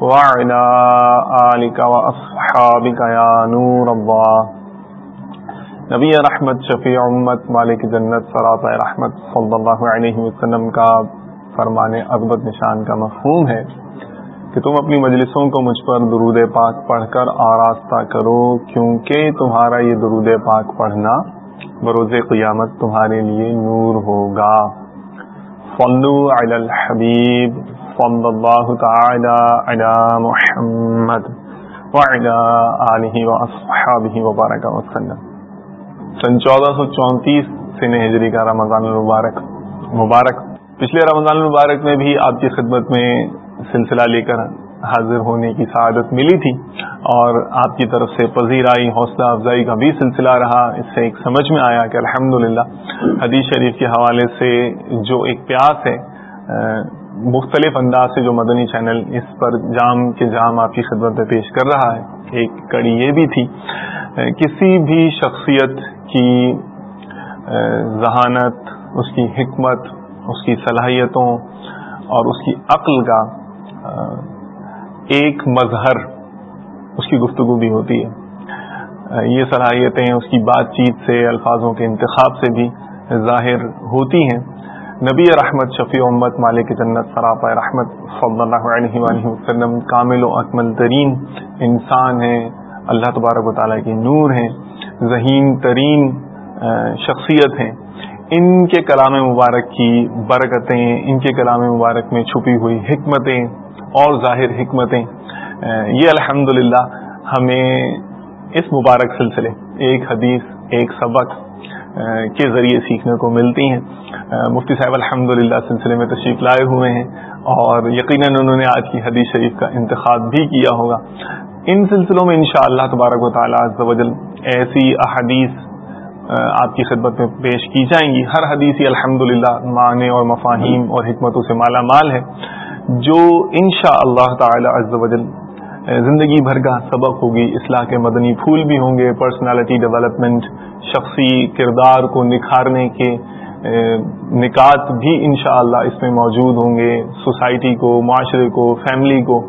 وعلى آلك وأصحابك يا نور الله. نبی رحمت، شفیع امت، مالک جنت سراط رحمت، صلی اللہ علیہ وسلم کا فرمان عظمت نشان کا مفہوم ہے کہ تم اپنی مجلسوں کو مجھ پر درود پاک پڑھ کر آراستہ کرو، کیونکہ تمہارا یہ درود پاک پڑھنا بروز قیامت تمہارے لیے نور ہوگا. صلو علی الحبیب. صلی اللہ تعالی علی محمد وعلی آلہ و وبارک وسلم. سن چودہ سو چونتیس سن ہجری کا رمضان المبارک. مبارک. پچھلے رمضان المبارک میں بھی آپ کی خدمت میں سلسلہ لے کر حاضر ہونے کی سعادت ملی تھی اور آپ کی طرف سے پذیرائی حوصلہ افزائی کا بھی سلسلہ رہا۔ اس سے ایک سمجھ میں آیا کہ الحمد حدیث شریف کے حوالے سے جو ایک پیاس ہے مختلف انداز سے جو مدنی چینل اس پر جام کے جام آپ کی خدمت میں پیش کر رہا ہے، ایک کڑی یہ بھی تھی کسی بھی شخصیت کی ذہانت، اس کی حکمت، اس کی صلاحیتوں اور اس کی عقل کا ایک مظہر اس کی گفتگو بھی ہوتی ہے۔ یہ صلاحیتیں اس کی بات چیت سے، الفاظوں کے انتخاب سے بھی ظاہر ہوتی ہیں۔ نبی رحمت، شفیع امت، مالک جنت، سراپا رحمت، صلی اللہ علیہ وآلہ وسلم، کامل و اکمل ترین انسان ہیں۔ اللہ تبارک و تعالیٰ کی نور ہیں، ذہین ترین شخصیت ہیں۔ ان کے کلام مبارک کی برکتیں، ان کے کلام مبارک میں چھپی ہوئی حکمتیں اور ظاہر حکمتیں یہ الحمد ہمیں اس مبارک سلسلے، ایک حدیث، ایک سبق کے ذریعے سیکھنے کو ملتی ہیں۔ مفتی صاحب الحمد سلسلے میں تشریف لائے ہوئے ہیں اور یقیناً انہوں نے آج کی حدیث شریف کا انتخاب بھی کیا ہوگا۔ ان سلسلوں میں انشاءاللہ اللہ تبارک و تعالیٰ ایسی احادیث آپ کی خدمت میں پیش کی جائیں گی۔ ہر حدیث الحمد للہ معنی اور مفاہیم اور حکمتوں سے مالا مال ہے، جو ان شاء اللہ تعالی زندگی بھر کا سبق ہوگی۔ اصلاح کے مدنی پھول بھی ہوں گے۔ پرسنالٹی ڈیولپمنٹ شخصی کردار کو نکھارنے کے نکات بھی انشاءاللہ اللہ اس میں موجود ہوں گے۔ سوسائٹی کو، معاشرے کو فیملی کو۔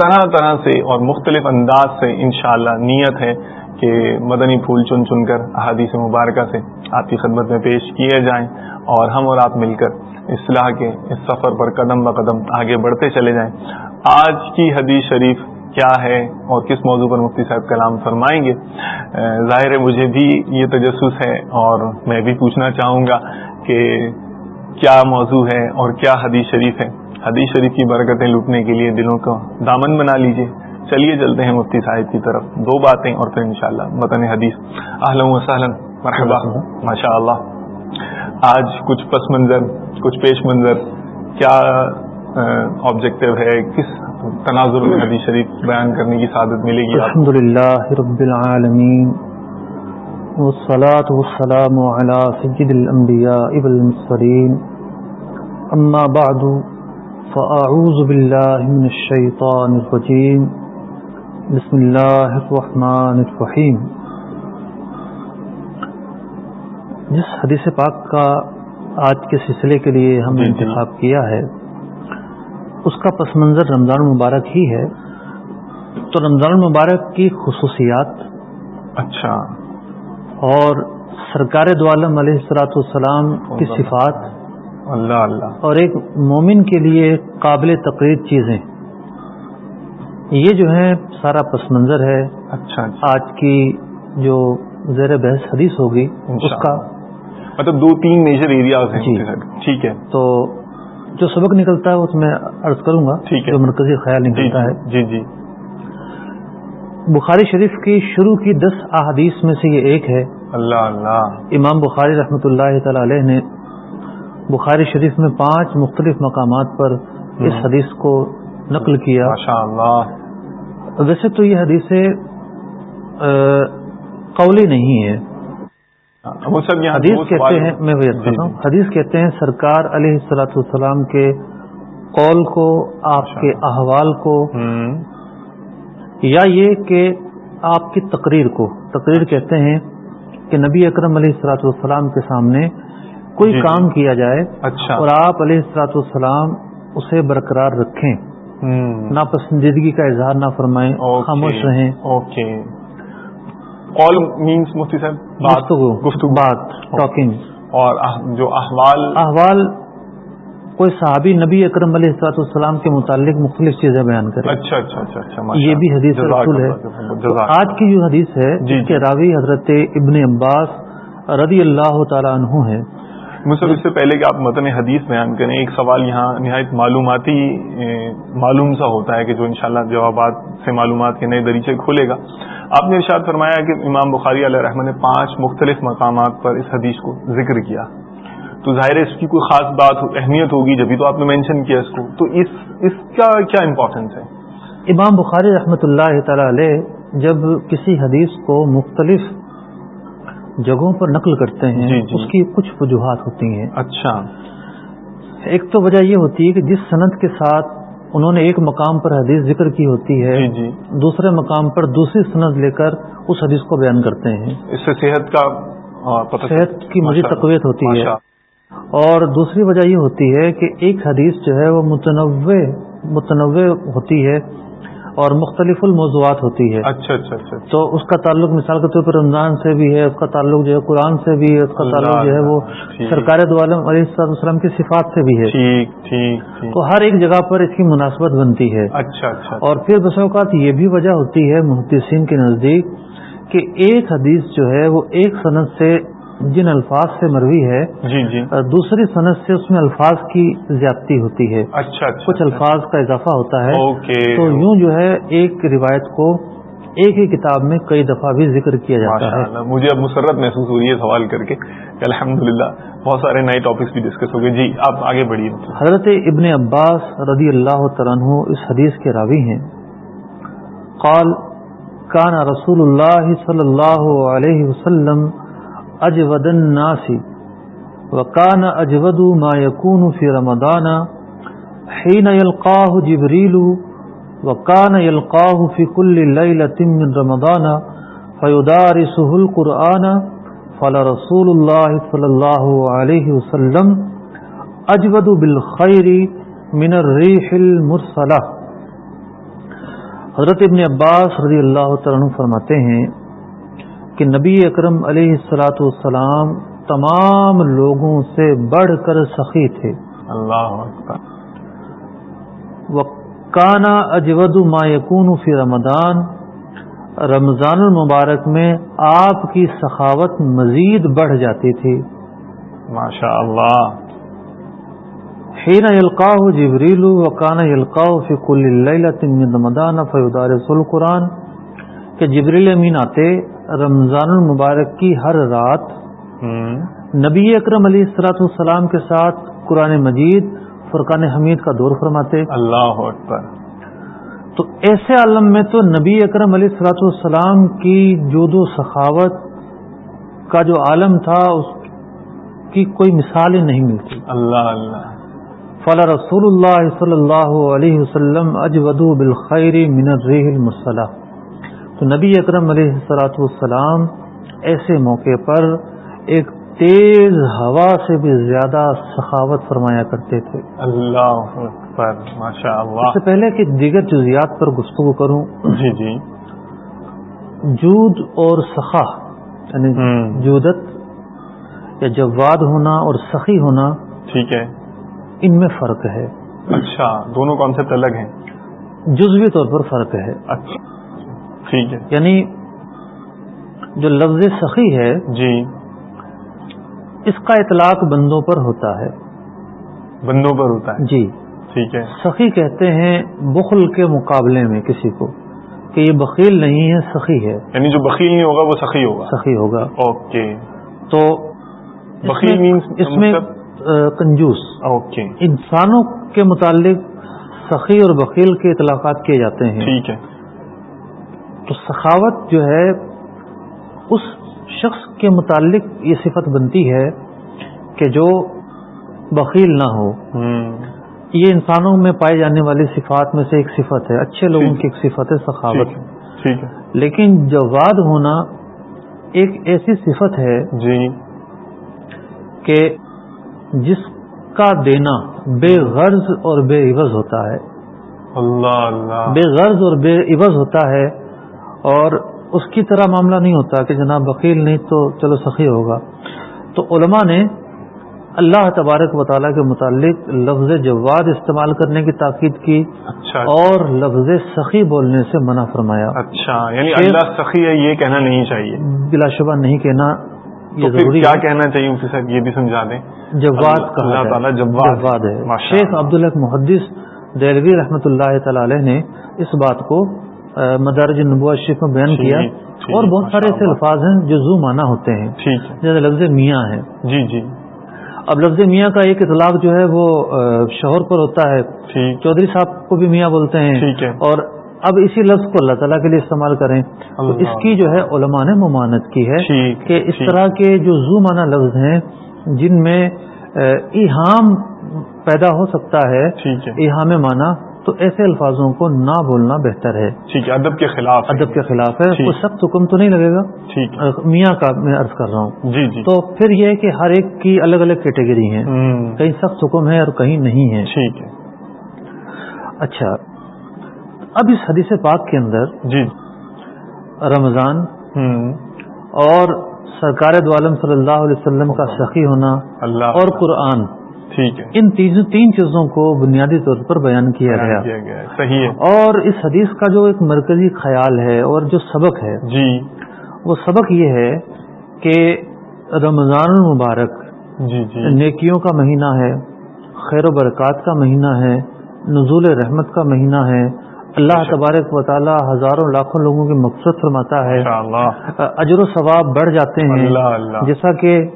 طرح طرح سے اور مختلف انداز سے انشاءاللہ نیت ہے کہ مدنی پھول چن چن کر احادیث مبارکہ سے آپ کی خدمت میں پیش کیے جائیں اور ہم اور آپ مل کر اصلاح کے اس سفر پر قدم ب قدم آگے بڑھتے چلے جائیں۔ آج کی حدیث شریف کیا ہے اور کس موضوع پر مفتی صاحب کلام فرمائیں گے؟ ظاہر ہے مجھے بھی یہ تجسس ہے اور میں بھی پوچھنا چاہوں گا کہ کیا موضوع ہے اور کیا حدیث شریف ہے۔ حدیث شریف کی برکتیں لوٹنے کے لیے دلوں کا دامن بنا لیجیے چلیے، چلتے ہیں مفتی صاحب کی طرف۔ دو باتیں اور پھر انشاءاللہ متن حدیث۔ اہلم مرحبا۔ ماشاء اللہ آج کچھ پس منظر، کچھ پیش منظر، کیا آبجیکٹو ہے کس تناظر میں حدیث شریف بیان کرنے کی سعادت ملے گی الحمد للہ رب العالمین والصلاة والسلام على سجد الانبیاء والمصرین اما بعد فاعوذ باللہ من الشیطان الرجیم. بسم اللہ الرحمن الرحیم. جس حدیث پاک کا آج کے سلسلے کے لیے ہم نے جی، جی۔ انتخاب کیا ہے اس کا پس منظر رمضان المبارک ہی ہے۔ تو رمضان المبارک کی خصوصیات۔ اچھا۔ اور سرکار دو عالم علیہ السلاۃ والسلام کی صفات۔ اللہ اللہ۔ اور ایک مومن کے لیے قابل تقریر چیزیں۔ یہ جو ہے سارا پس منظر ہے۔ اچھا, اچھا۔ آج کی جو زیر بحث حدیث ہوگی اس کا۔ مطلب دو تین میجر ایریاز ہیں۔ جی۔ ٹھیک ہے۔ تو جو سبق نکلتا ہے اس میں عرض کروں گا جو مرکزی خیال نکلتا ہے۔ جی جی۔ بخاری شریف کی شروع کی دس احادیث میں سے یہ ایک ہے۔ اللہ اللہ۔ امام بخاری رحمۃ اللہ تعالی علیہ نے بخاری شریف میں پانچ مختلف مقامات پر اس حدیث کو نقل کیا۔ اللہ۔ ویسے تو یہ حدیث قولی نہیں ہے حدیث کہتے ہیں میں جی، جی۔ حدیث کہتے ہیں سرکار علیہ السلاۃ السلام کے قول کو آپ اچھا۔ کے احوال کو یا یہ کہ آپ کی تقریر کو۔ تقریر کہتے ہیں کہ نبی اکرم علیہ السلاۃ والسلام کے سامنے کوئی جی، کام کیا جائے اچھا۔ اور آپ علیہ السلاۃ والسلام اسے برقرار رکھیں۔ ناپسندیدگی کا اظہار نہ فرمائیں خاموش رہیں۔ اوکے۔ قول مینس مفتی صاحب گفتگو بات ٹاکنگ اور جو احوال احوال کوئی صحابی نبی اکرم علیہ السلاط السلام کے متعلق مختلف چیزیں بیان کرے۔ اچھا اچھا اچھا, اچھا، یہ بھی حدیث رسول ہے۔ آج کی جو حدیث ہے جی، جس کے جی۔ راوی حضرت ابن عباس رضی اللہ تعالیٰ عنہ ہے مجھے اس سے پہلے کہ آپ متن حدیث بیان کریں، ایک سوال یہاں نہایت معلوماتی معلوم سا ہوتا ہے کہ جو انشاءاللہ جوابات سے معلومات کے نئے دریچے کھولے گا۔ آپ نے ارشاد فرمایا کہ امام بخاری علیہ رحمٰن نے پانچ مختلف مقامات پر اس حدیث کو ذکر کیا۔ تو ظاہر ہے اس کی کوئی خاص بات اہمیت ہوگی، جبھی تو آپ نے مینشن کیا اس کو۔ تو اس اس کا کیا امپورٹینس ہے؟ امام بخاری رحمۃ اللہ تعالی علیہ جب کسی حدیث کو مختلف جگہوں پر نقل کرتے ہیں جی جی۔ اس کی کچھ وجوہات ہوتی ہیں۔ اچھا۔ ایک تو وجہ یہ ہوتی ہے کہ جس صنعت کے ساتھ انہوں نے ایک مقام پر حدیث ذکر کی ہوتی ہے جی جی۔ دوسرے مقام پر دوسری سند لے کر اس حدیث کو بیان کرتے ہیں۔ اس سے صحت کا صحت کی مزید تقویت ہوتی ہے۔ اور دوسری وجہ یہ ہوتی ہے کہ ایک حدیث جو ہے وہ متنوع متنوع ہوتی ہے۔ اور مختلف الموضوعات ہوتی ہے۔ اچھا اچھا اچھا تو اس کا تعلق مثال کے طور پر رمضان سے بھی ہے اس کا تعلق جو ہے قرآن سے بھی ہے اس کا تعلق جو ہے وہ سرکار دعالم علیہ السلام کی صفات سے بھی ہے۔ تو ہر ایک جگہ پر اس کی مناسبت بنتی ہے۔ اچھا اچھا۔ اور پھر بس اوقات یہ بھی وجہ ہوتی ہے محدثین کے نزدیک کہ ایک حدیث جو ہے وہ ایک صنعت سے جن الفاظ سے مروی ہے جی جی۔ دوسری صنعت سے اس میں الفاظ کی زیادتی ہوتی ہے۔ اچھا, اچھا۔ کچھ الفاظ کا اضافہ ہوتا ہے۔ تو یوں جو ہے ایک روایت کو ایک ہی کتاب میں کئی دفعہ بھی ذکر کیا جاتا ہے۔ مجھے اب مسرت محسوس ہو رہی ہے سوال کر کے۔ الحمد بہت سارے نئے ٹاپکس بھی ڈسکس ہو گئے۔ جی آپ آگے بڑھیے۔ حضرت ابن عباس رضی اللہ عنہ اس حدیث کے راوی ہیں۔ قال کان رسول اللہ صلی اللہ علیہ وسلم اجود الناس وكان اجود ما يكون في رمضان حين يلقاه جبريل وكان يلقاه في كل ليلة من رمضان فيدارسه القرآن فلرسول الله صلى الله عليه وسلم اجود بالخير من الريح المرسلة حضرت ابن عباس رضی اللہ عنہ فرماتے ہیں کہ نبی اکرم علیہ السلاۃ والسلام تمام لوگوں سے بڑھ کر سخی تھے۔ اللہ وکانا اجود ما یقون فی رمضان۔ رمضان المبارک میں آپ کی سخاوت مزید بڑھ جاتی تھی۔ ماشاء اللہ حین یلقاہ جبریل وکانا یلقاہ فی کل من رمضان فیدارس القرآن۔ کہ جبریل امین آتے رمضان المبارک کی ہر رات نبی اکرم علیہ السلاۃ والسلام کے ساتھ قرآن مجید فرقان حمید کا دور فرماتے۔ اللہ اکبر۔ تو ایسے عالم میں تو نبی اکرم علیہ السلاۃ والسلام کی جود و سخاوت کا جو عالم تھا اس کی کوئی مثال ہی نہیں ملتی۔ اللہ اللہ۔ فلا رسول اللہ صلی اللہ علیہ وسلم اجودو بالخیر من الریح المصلح تو نبی اکرم علیہ السلاۃ والسلام ایسے موقع پر ایک تیز ہوا سے بھی زیادہ سخاوت فرمایا کرتے تھے۔ اللہ ماشاء اللہ اس سے پہلے کہ دیگر جزیات پر گفتگو کروں۔ جی جی۔ جود اور سخا یعنی جودت یا جواد ہونا اور سخی ہونا ٹھیک ہے۔ ان میں فرق ہے۔ اچھا دونوں کانسیپٹ الگ ہیں۔ جزوی طور پر فرق ہے۔ اچھا۔ ٹھیک ہے۔ یعنی جو لفظ سخی ہے جی۔ اس کا اطلاق بندوں پر ہوتا ہے۔ بندوں پر ہوتا ہے۔ جی۔ ٹھیک ہے۔ سخی کہتے ہیں بخل کے مقابلے میں کسی کو کہ یہ بخیل نہیں ہے سخی ہے۔ یعنی جو بخیل نہیں ہوگا وہ سخی ہوگا۔ سخی ہوگا۔ اوکے۔ تو بخیل اس میں کنجوس۔ اوکے۔ انسانوں کے متعلق سخی اور بخیل کے اطلاقات کیے جاتے ہیں۔ ٹھیک ہے۔ تو سخاوت جو ہے اس شخص کے متعلق یہ صفت بنتی ہے کہ جو بخیل نہ ہو۔ یہ انسانوں میں پائے جانے والی صفات میں سے ایک صفت ہے۔ اچھے لوگوں کی ایک صفت ہے سخاوت۔ ٹھیک ہے۔ لیکن جواد ہونا ایک ایسی صفت ہے جی۔ کہ جس کا دینا بے غرض اور بے عوض ہوتا ہے۔ اللہ اللہ۔ بے غرض اور بے عوض ہوتا ہے۔ اور اس کی طرح معاملہ نہیں ہوتا کہ جناب وکیل نہیں تو چلو سخی ہوگا۔ تو علماء نے اللہ تبارک و تعالیٰ کے متعلق لفظ جواد استعمال کرنے کی تاکید کی اچھا۔ اور لفظ سخی بولنے سے منع فرمایا۔ اچھا یعنی اللہ سخی ہے یہ کہنا نہیں چاہیے۔ بلا شبہ نہیں کہنا یہ ضروری کیا کہنا چاہیے؟ صاحب یہ بھی سمجھا دیں۔ جواد اللہ تعالیٰ جواد۔ ہے۔ شیخ عبدالحق محدث دہلوی رحمۃ اللہ تعالی علیہ نے اس بات کو مدارج نبوا شریف میں بیان کیا اور بہت سارے ایسے الفاظ ہیں جو زو مانا ہوتے ہیں۔ جیسے لفظ میاں ہے۔ جی جی۔ اب لفظ میاں کا ایک اطلاق جو ہے وہ شوہر پر ہوتا ہے۔ چودھری صاحب کو بھی میاں بولتے ہیں۔ اور اب اسی لفظ کو اللہ تعالیٰ کے لیے استعمال کریں۔ تو اس کی جو ہے علماء نے ممانت کی ہے کہ اس طرح کے جو زو مانا لفظ ہیں جن میں ایہام پیدا ہو سکتا ہے ایہام مانا تو ایسے الفاظوں کو نہ بولنا بہتر ہے۔ ٹھیک ہے ادب کے خلاف ادب کے خلاف ہے۔ کوئی سخت حکم تو نہیں لگے گا؟ میاں کا میں عرض کر رہا ہوں۔ جی جی۔ تو پھر یہ کہ ہر ایک کی الگ الگ کیٹیگری ہیں۔ کہیں سخت حکم ہے اور کہیں نہیں ہے۔ ٹھیک ہے۔ اچھا اب اس حدیث پاک کے اندر جی۔ رمضان اور سرکار دعالم صلی اللہ علیہ وسلم کا سخی ہونا اللہ اور قرآن۔ ٹھیک ہے۔ ان تین چیزوں کو بنیادی طور پر بیان کیا گیا۔ صحیح ہے۔ اور اس حدیث کا جو ایک مرکزی خیال ہے اور جو سبق ہے جی۔ وہ سبق یہ ہے کہ رمضان المبارک جی جی۔ نیکیوں کا مہینہ ہے خیر و برکات کا مہینہ ہے نزول رحمت کا مہینہ ہے۔ اللہ تبارک و تعالی ہزاروں لاکھوں لوگوں کی مقصد فرماتا ہے۔ اجر و ثواب بڑھ جاتے ہیں۔ جیسا کہ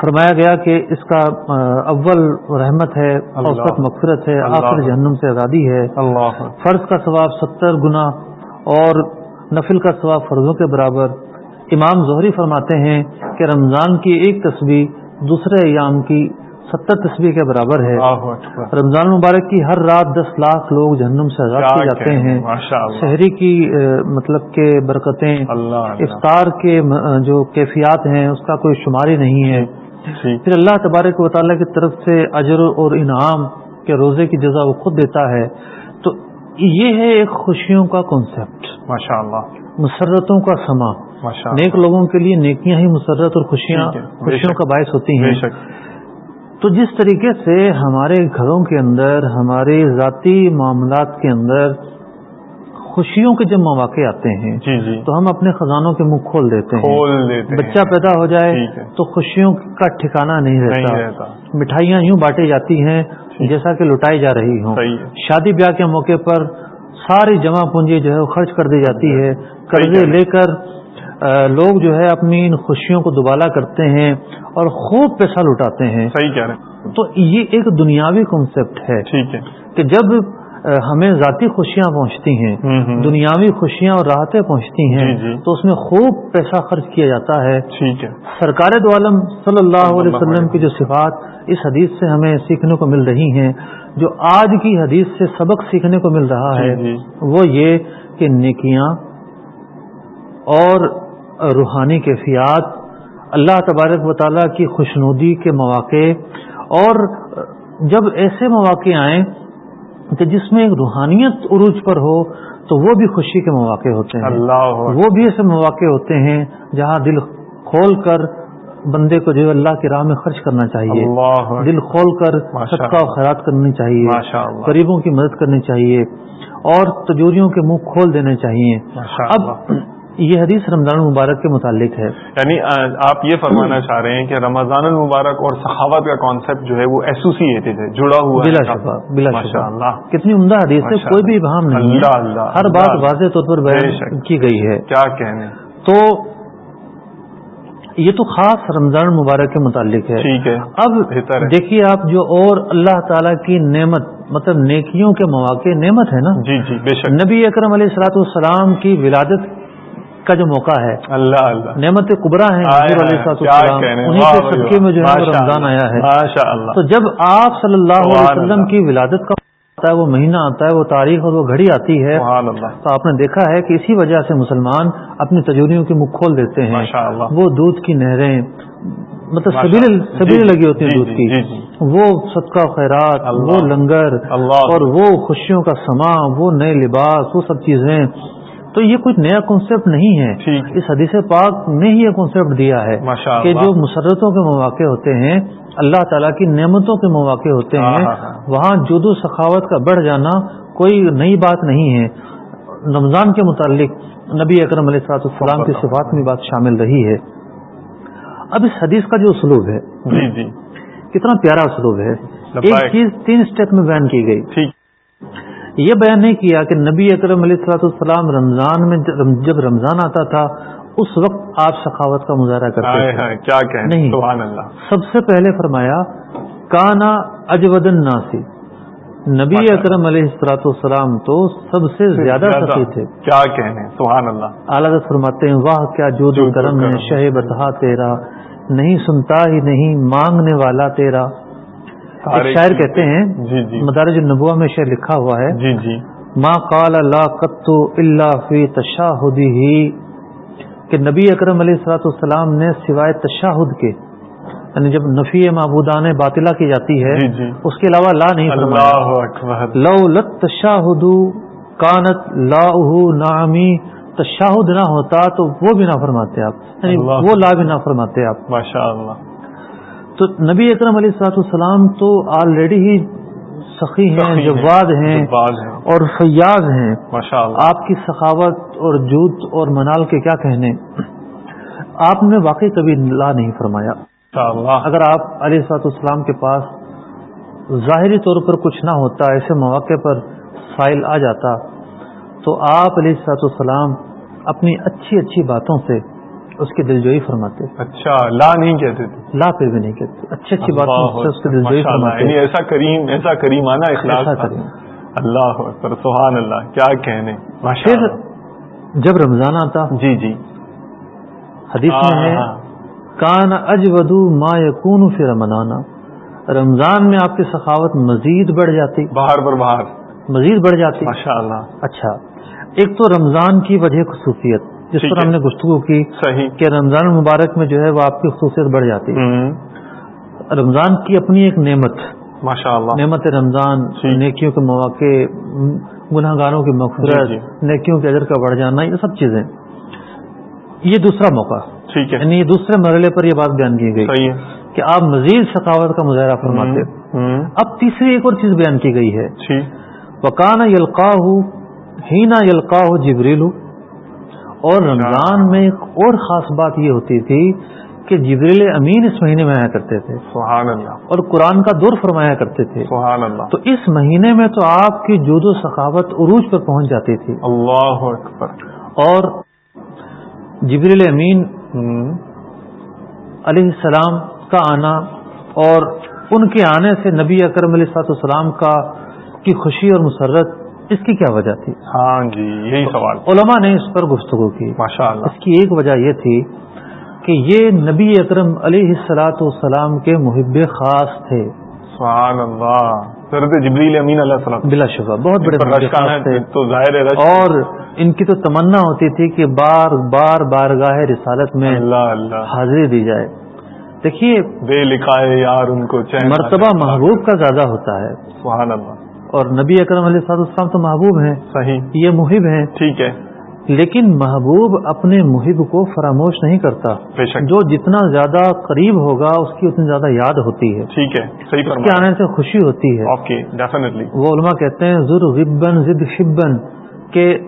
فرمایا گیا کہ اس کا اول رحمت ہے اوسط مغفرت ہے آخر جہنم سے آزادی ہے۔ فرض کا ثواب ستر گنا اور نفل کا ثواب فرضوں کے برابر۔ امام ظہری فرماتے ہیں کہ رمضان کی ایک تصویر دوسرے ایام کی ستر تصویر کے برابر ہے۔ رمضان مبارک کی ہر رات دس لاکھ لوگ جہنم سے آزاد کیے جاتے ہیں۔ شہری کی مطلب کہ برکتیں افطار کے جو کیفیات ہیں اس کا کوئی شمار ہی نہیں ہے۔ پھر اللہ تبارک و تعالیٰ کی طرف سے اجر اور انعام کے روزے کی جزا وہ خود دیتا ہے۔ تو یہ ہے ایک خوشیوں کا کانسیپٹ ماشاء اللہ مسرتوں کا سما۔ نیک لوگوں کے لیے نیکیاں ہی مسرت اور خوشیاں خوشیوں کا باعث ہوتی ہیں۔ تو جس طریقے سے ہمارے گھروں کے اندر ہمارے ذاتی معاملات کے اندر خوشیوں کے جب مواقع آتے ہیں جی جی۔ تو ہم اپنے خزانوں کے منہ کھول دیتے ہیں۔ بچہ پیدا ہو جائے تو خوشیوں کا ٹھکانا نہیں رہتا۔ مٹھائیاں یوں بانٹی جاتی ہیں جیسا کہ لٹائی جا رہی ہوں۔ شادی بیاہ کے موقع پر ساری جمع پونجی جو ہے وہ خرچ کر دی جاتی ہے۔ قرضے لے کر لوگ جو ہے اپنی ان خوشیوں کو دوبالا کرتے ہیں اور خوب پیسہ لٹاتے ہیں۔ صحیح کہہ رہے ہیں۔ تو یہ ایک دنیاوی کنسپٹ ہے ٹھیک ہے۔ کہ جب ہمیں ذاتی خوشیاں پہنچتی ہیں دنیاوی خوشیاں اور راحتیں پہنچتی ہیں جی، جی۔ تو اس میں خوب پیسہ خرچ کیا جاتا ہے۔ سرکار دو عالم صلی اللہ علیہ وسلم کی جو صفات اس حدیث سے ہمیں سیکھنے کو مل رہی ہیں جو آج کی حدیث سے سبق سیکھنے کو مل رہا جی، ہے وہ یہ کہ نیکیاں اور روحانی کیفیات اللہ تبارک و تعالیٰ کی خوشنودی کے مواقع اور جب ایسے مواقع آئیں کہ جس میں روحانیت عروج پر ہو تو وہ بھی خوشی کے مواقع ہوتے ہیں۔ اللہ وہ بھی ایسے مواقع ہوتے ہیں جہاں دل کھول کر بندے کو جو اللہ کی راہ میں خرچ کرنا چاہیے۔ دل کھول کر صدقہ و خیرات کرنی چاہیے۔ غریبوں کی مدد کرنی چاہیے اور تجوریوں کے منہ کھول دینے چاہیے۔ اب یہ حدیث رمضان المبارک کے متعلق ہے۔ یعنی آپ یہ فرمانا چاہ رہے ہیں کہ رمضان المبارک اور صحافت کا کانسیپٹ جو ہے وہ ایسوسیٹڈ ہے جڑا ہوا بلا شبہ بلا شبہ کتنی عمدہ حدیث ہے کوئی بھی ابہام نہیں ہر بات واضح طور پر بیان کی گئی ہے۔ کیا کہنے۔ تو یہ تو خاص رمضان مبارک کے متعلق ہے۔ ٹھیک ہے۔ اب دیکھیے آپ جو اور اللہ تعالیٰ کی نعمت مطلب نیکیوں کے مواقع نعمت ہے نا؟ جی جی بے شک۔ نبی اکرم علیہ السلاۃ والسلام کی ولادت کا جو موقع ہے۔ اللہ اللہ۔ نعمت قبرا ہے صدقے میں جو ہے رمضان آیا ہے۔ تو جب آپ صلی اللہ علیہ وسلم کی ولادت کا آتا ہے وہ مہینہ آتا ہے وہ تاریخ اور وہ گھڑی آتی ہے۔ تو آپ نے دیکھا ہے کہ اسی وجہ سے مسلمان اپنی تجوریوں کی مکھ کھول دیتے ہیں۔ وہ دودھ کی نہریں مطلب سبھی لگی ہوتی ہیں دودھ کی۔ جی، جی۔ وہ صدقہ خیرات وہ لنگر اور وہ خوشیوں کا سما وہ نئے لباس وہ سب چیزیں تو یہ کوئی نیا کانسیپٹ نہیں ہے۔ اس حدیث پاک نے ہی یہ کانسیپٹ دیا ہے کہ جو مسرتوں کے مواقع ہوتے ہیں اللہ تعالیٰ کی نعمتوں کے مواقع ہوتے ہیں ہاں، ہاں، ہاں۔ وہاں جد و سخاوت کا بڑھ جانا کوئی نئی بات نہیں ہے۔ رمضان کے متعلق نبی اکرم علیہ صلاحت السلام کی صفات میں بات شامل رہی ہے۔ اب اس حدیث کا جو اسلوب ہے جی جی۔ کتنا پیارا اسلوب ہے۔ ایک چیز تین اسٹیپ میں بیان کی گئی۔ یہ بیان نہیں کیا کہ نبی اکرم علیہ السلاۃ السلام رمضان میں جب رمضان آتا تھا اس وقت آپ سخاوت کا مظاہرہ کرتے کیا نہیں۔ سبحان اللہ۔ سب سے پہلے فرمایا کانا اجود ناسی نبی اکرم علیہ السلاۃ والسلام تو سب سے زیادہ سخی تھے۔ کیا کہنے سبحان اللہ۔ اعلیٰ فرماتے ہیں واہ کیا جو کرم ہے شہ بتہا تیرا۔ نہیں سنتا ہی نہیں مانگنے والا تیرا۔ شاعر کہتے ہیں جی جی۔ مدارج النبوہ میں شعر لکھا ہوا ہے جی جی۔ ما قال اللہ قطو اللہ فی تشاہدی ہی کہ نبی اکرم علیہ السلاۃ السلام نے سوائے تشاہد کے یعنی جب نفی معبودان باطلا کی جاتی ہے جی جی۔ اس کے علاوہ لا نہیں فرمایا۔ لو لت تشاہد کانت لا نامی تشاہد نہ ہوتا تو وہ بھی نہ فرماتے آپ۔ یعنی وہ لا بھی نہ فرماتے آپ۔ ماشاء اللہ تو نبی اکرم علیہ السلاط السلام تو آلریڈی ہی سخی ہیں جواد ہیں اور فیاض ہیں۔ آپ کی سخاوت اور جوت اور منال کے کیا کہنے؟ آپ نے واقعی کبھی لا نہیں فرمایا۔ اگر آپ علیہ السلاط السلام کے پاس ظاہری طور پر کچھ نہ ہوتا ایسے مواقع پر فائل آ جاتا تو آپ علیہ السلاط السلام اپنی اچھی اچھی باتوں سے اس کی دلجوئی فرماتے اچھا لا نہیں کہتے تھے۔ لا پھر بھی نہیں کہتے اچھی اچھی بات اس کی دلجوئی فرماتے یعنی ایسا کریم ایسا کریم آنا اخلاق اللہ سبحان اللہ کیا کہنے۔ پھر جب رمضان آتا جی جی۔ حدیث میں ہے۔ کان اج ودو ما یقون فی رمضان۔ رمضان میں آپ کی سخاوت مزید بڑھ جاتی۔ باہر پر باہر مزید بڑھ جاتی۔ ماشاء اللہ اچھا۔ ایک تو رمضان کی وجہ خصوصیت۔ جس پر ہم نے گفتگو کی کہ رمضان المبارک میں جو ہے وہ آپ کی خصوصیت بڑھ جاتی ہے۔ رمضان کی اپنی ایک نعمت۔ ماشاء اللہ نعمت رمضان جی۔ نیکیوں کے مواقع گناہ گاروں کی مغفرت جی، جی۔ نیکیوں کے اجر کا بڑھ جانا یہ سب چیزیں۔ یہ دوسرا موقع۔ ٹھیک ہے۔ یعنی یہ دوسرے مرحلے پر یہ بات بیان کی گئی کہ آپ مزید ثقافت کا مظاہرہ فرماتے اب تیسری ایک اور چیز بیان کی گئی ہے۔ وکانا یلقاہ ہینا یلقاہ جبریل اور رمضان میں ایک اور خاص بات یہ ہوتی تھی کہ جبریل امین اس مہینے میں آیا کرتے تھے۔ سبحان اللہ اور قرآن کا دور فرمایا کرتے تھے۔ سبحان اللہ تو اس مہینے میں تو آپ کی جود و ثقافت عروج پر پہنچ جاتی تھی۔ اللہ اکبر۔ اور جبریل امین علیہ السلام کا آنا اور ان کے آنے سے نبی اکرم علیہ السلام کا کی خوشی اور مسرت اس کی کیا وجہ تھی؟ ہاں جی یہی سوال۔ علماء نے اس پر گفتگو کی۔ ماشاء اللہ اس کی ایک وجہ یہ تھی کہ یہ نبی اکرم علیہ السلاۃ والسلام کے محب خاص تھے۔ سبحان اللہ۔ جبریل امین علیہ السلام۔ بلا شبہ بہت بڑے تھے۔ تو ظاہر اور ان کی تو تمنا ہوتی تھی کہ بار بار بارگاہ رسالت میں اللہ اللہ۔ حاضری دی جائے۔ دیکھیے بے لکھا ہے یار ان کو مرتبہ محبوب کا زیادہ ہوتا ہے۔ سبحان اللہ۔ اور نبی اکرم علیہ صاحب السلام تو محبوب ہیں۔ صحیح۔ یہ محب ہیں۔ ٹھیک ہے۔ لیکن محبوب اپنے محب کو فراموش نہیں کرتا۔ جو جتنا زیادہ قریب ہوگا اس کی اتنی زیادہ یاد ہوتی ہے۔ ٹھیک ہے۔ صحیح اس کے آنے سے خوشی ہوتی ہے۔ اوکے ڈیفینیٹلی وہ علماء کہتے ہیں ضر غبن ضد شبن کہ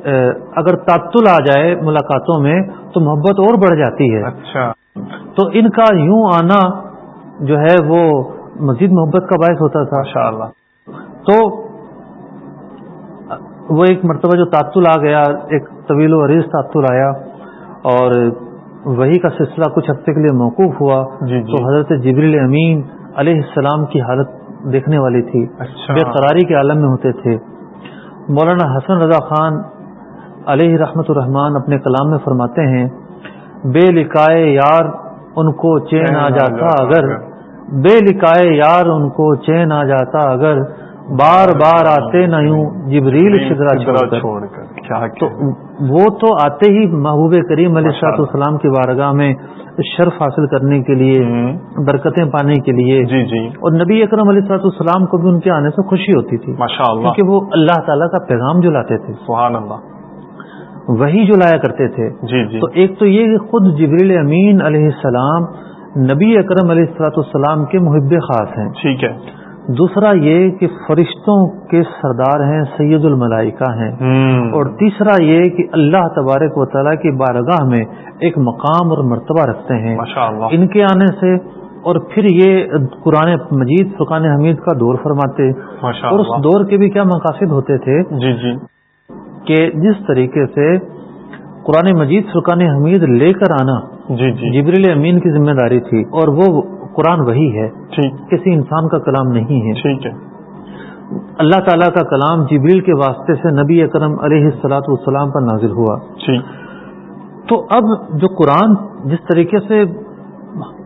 اگر تعطل آ جائے ملاقاتوں میں تو محبت اور بڑھ جاتی ہے۔ اچھا۔ تو ان کا یوں آنا جو ہے وہ مزید محبت کا باعث ہوتا تھا۔ تو وہ ایک مرتبہ جو تعطل آ گیا ایک طویل و عریض تعطل آیا اور وہی کا سلسلہ کچھ ہفتے کے لیے موقوف ہوا جی جی۔ تو حضرت جبریل امین علیہ السلام کی حالت دیکھنے والی تھی۔ اچھا۔ بے قراری کے عالم میں ہوتے تھے۔ مولانا حسن رضا خان علیہ رحمت الرحمان اپنے کلام میں فرماتے ہیں بے لکھائے یار ان کو چین آ جاتا اگر بے لکھائے یار ان کو چین آ جاتا اگر بار بار آتے نہ یوں جبریل شدرا چھوڑ کر۔ تو وہ تو آتے ہی محبوب کریم علیہ السلاط السلام کی بارگاہ میں شرف حاصل کرنے کے لیے برکتیں پانے کے لیے۔ جی جی۔ اور نبی اکرم علیہ السلاط السلام کو بھی ان کے آنے سے خوشی ہوتی تھی۔ ماشاء اللہ کیونکہ وہ اللہ تعالیٰ کا پیغام جو لاتے تھے۔ سبحان اللہ۔ وہی جو لایا کرتے تھے۔ جی جی۔ تو ایک تو یہ کہ خود جبریل امین علیہ السلام نبی اکرم علیہ السلاط السلام کے محب خاص ہیں۔ ٹھیک ہے۔ دوسرا یہ کہ فرشتوں کے سردار ہیں سید الملائکہ ہیں۔ اور تیسرا یہ کہ اللہ تبارک و تعالیٰ کی بارگاہ میں ایک مقام اور مرتبہ رکھتے ہیں۔ اللہ ان کے آنے سے اور پھر یہ قرآن مجید فرقان حمید کا دور فرماتے۔ اور اس دور کے بھی کیا مقاصد ہوتے تھے؟ جی جی۔ کہ جس طریقے سے قرآن مجید فرقان حمید لے کر آنا جی جی۔ جبریل امین کی ذمہ داری تھی اور وہ قرآن وہی ہے۔ کسی انسان کا کلام نہیں ہے۔ ٹھیک ہے۔ اللہ تعالیٰ کا کلام جبریل کے واسطے سے نبی اکرم علیہ السلاۃ والسلام پر نازل ہوا۔ تو اب جو قرآن جس طریقے سے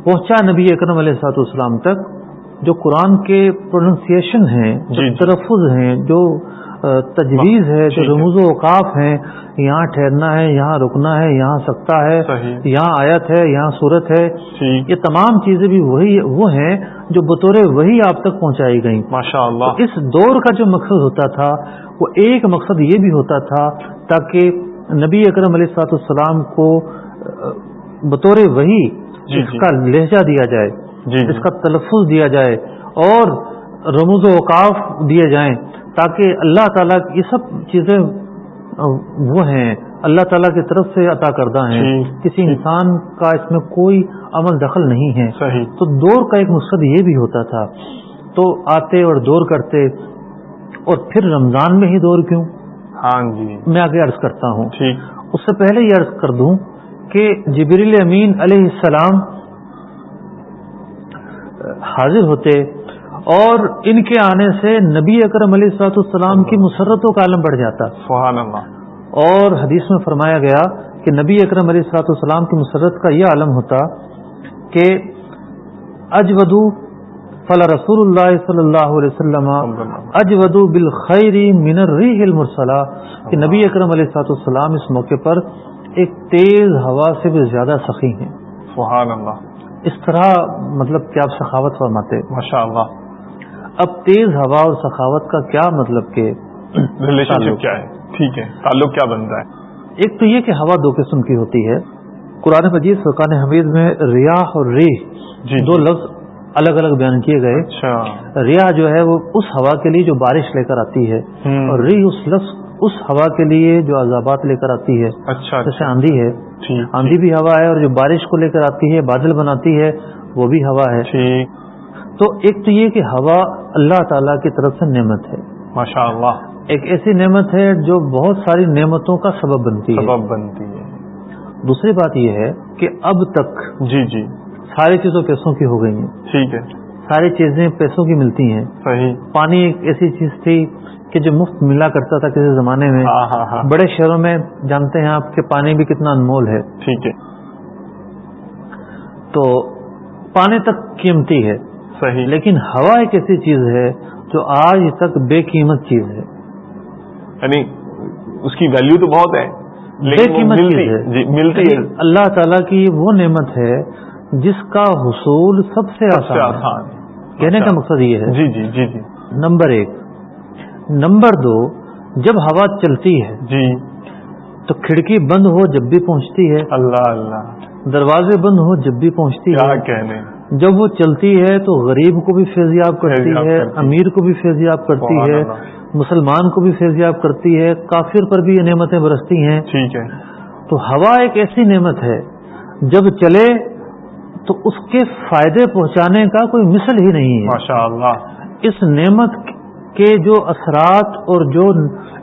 پہنچا نبی اکرم علیہ السلاط والسلام تک جو قرآن کے پروننسیشن ہیں جو جی، جی۔ تلفظ ہیں جو تجویز ہے جو۔ رموز و اوقاف ہیں یہاں ٹھہرنا ہے یہاں رکنا ہے یہاں سکتا ہے یہاں آیت ہے یہاں صورت ہے۔ یہ تمام چیزیں بھی وہی وہ ہیں جو بطور وہی آپ تک پہنچائی گئیں۔ ماشاء اللہ۔ اس دور کا جو مقصد ہوتا تھا وہ ایک مقصد یہ بھی ہوتا تھا تاکہ نبی اکرم علیہ السلاط السلام کو بطور وہی جی، اس جی۔ کا لہجہ دیا جائے جی۔ اس کا تلفظ دیا جائے اور رموز و اوقاف دیے جائیں۔ تاکہ اللہ تعالیٰ کی یہ سب چیزیں وہ ہیں۔ اللہ تعالیٰ کی طرف سے عطا کردہ ہیں۔ جی، کسی انسان کا اس میں کوئی عمل دخل نہیں ہے۔ تو دور کا ایک مقصد یہ بھی ہوتا تھا۔ تو آتے اور دور کرتے اور پھر رمضان میں ہی دور کیوں؟ ہاں جی۔ میں آگے عرض کرتا ہوں۔ ٹھیک اس سے پہلے یہ عرض کر دوں کہ جبریل امین علیہ السلام حاضر ہوتے اور ان کے آنے سے نبی اکرم علیہ السلاط السلام کی مسرتوں کا عالم بڑھ جاتا۔ سبحان اللہ اور حدیث میں فرمایا گیا کہ نبی اکرم علیہ السلاط السلام کی مسرت کا یہ عالم ہوتا کہ اجودو فلا رسول اللہ صلی اللہ علیہ وسلم اجودو بالخیری من الریح المرسلہ کہ نبی اکرم علیہ السلاط السلام اس موقع پر ایک تیز ہوا سے بھی زیادہ سخی ہیں۔ سبحان اللہ اس طرح مطلب کہ آپ سخاوت فرماتے۔ ماشاء اللہ اب تیز ہوا اور سخاوت کا کیا مطلب کہ ریلیشن کیا ہے؟ ٹھیک ہے تعلق کیا بنتا ہے؟ ایک تو یہ کہ ہوا دو قسم کی ہوتی ہے۔ قرآن مجید فرقان حمید میں ریاح اور ریح جی دو لفظ الگ الگ بیان کیے گئے۔ اچھا۔ ریاح جو ہے وہ اس ہوا کے لیے جو بارش لے کر آتی ہے اور ریح اس لفظ اس ہوا کے لیے جو عذابات لے کر آتی ہے۔ اچھا جیسے اچھا آندھی ہے۔ آندھی بھی ہوا ہے اور جو بارش کو لے کر آتی ہے بادل بناتی ہے وہ بھی ہوا ہے۔ ٹھیک۔ تو ایک تو یہ کہ ہوا اللہ تعالیٰ کی طرف سے نعمت ہے۔ ماشاء اللہ ایک ایسی نعمت ہے جو بہت ساری نعمتوں کا سبب بنتی ہے۔ سبب بنتی ہے۔ دوسری بات یہ ہے کہ اب تک جی جی۔ ساری چیزوں پیسوں کی ہو گئی ہیں۔ ٹھیک ہے۔ ساری چیزیں پیسوں کی ملتی ہیں۔ صحیح۔ پانی ایک ایسی چیز تھی کہ جو مفت ملا کرتا تھا کسی زمانے میں۔ ہاں ہاں ہاں۔ بڑے شہروں میں جانتے ہیں آپ کہ پانی بھی کتنا انمول ہے۔ ٹھیک ہے۔ تو پانی تک قیمتی ہے۔ صحیح۔ لیکن ہوا ایک ایسی چیز ہے جو آج تک بے قیمت چیز ہے۔ یعنی اس کی ویلیو تو بہت ہے بے قیمت ملتی چیز ہے۔ جی ملتی ہے۔ اللہ تعالیٰ کی وہ نعمت ہے جس کا حصول سب سے آسان ہے۔ کہنے کا اچھا۔ مقصد یہ ہے۔ جی جی جی جی۔ نمبر ایک۔ نمبر دو جب ہوا چلتی ہے جی۔ تو کھڑکی بند ہو جب بھی پہنچتی ہے۔ اللہ اللہ۔ دروازے بند ہو جب بھی پہنچتی کیا ہے۔ کہنے۔ جب وہ چلتی ہے تو غریب کو بھی فیضیاب کرتی ہے کرتی ہے۔ امیر کو بھی فیضیاب کرتی ہے۔ مسلمان کو بھی فیضیاب کرتی ہے کافر پر بھی یہ نعمتیں برستی ہیں۔ ٹھیک ہے۔ تو ہوا ایک ایسی نعمت ہے جب چلے تو اس کے فائدے پہنچانے کا کوئی مثل ہی نہیں ہے۔ اللہ اس نعمت کے جو اثرات اور جو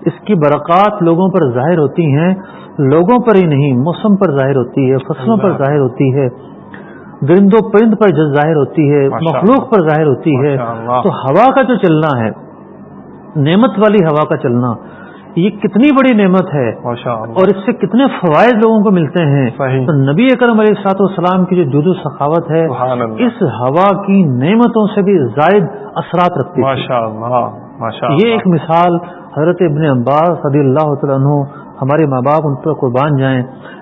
اس کی برکات لوگوں پر ظاہر ہوتی ہیں لوگوں پر ہی نہیں موسم پر ظاہر ہوتی ہے فصلوں پر ظاہر ہوتی ہے۔ درند و پرند پر ظاہر ہوتی ہے مخلوق پر ظاہر ہوتی ہے تو ہوا کا جو چلنا ہے نعمت والی ہوا کا چلنا یہ کتنی بڑی نعمت ہے۔ اور اس سے کتنے فوائد لوگوں کو ملتے ہیں۔ تو نبی اکرم علیہ السلاط والسلام کی جو جدو ثقافت ہے اس ہوا کی نعمتوں سے بھی زائد اثرات رکھتی ہے۔ یہ ایک مثال حضرت ابن عباس صدی اللہ عنہ ہمارے ماں باپ ان پر قربان جائیں۔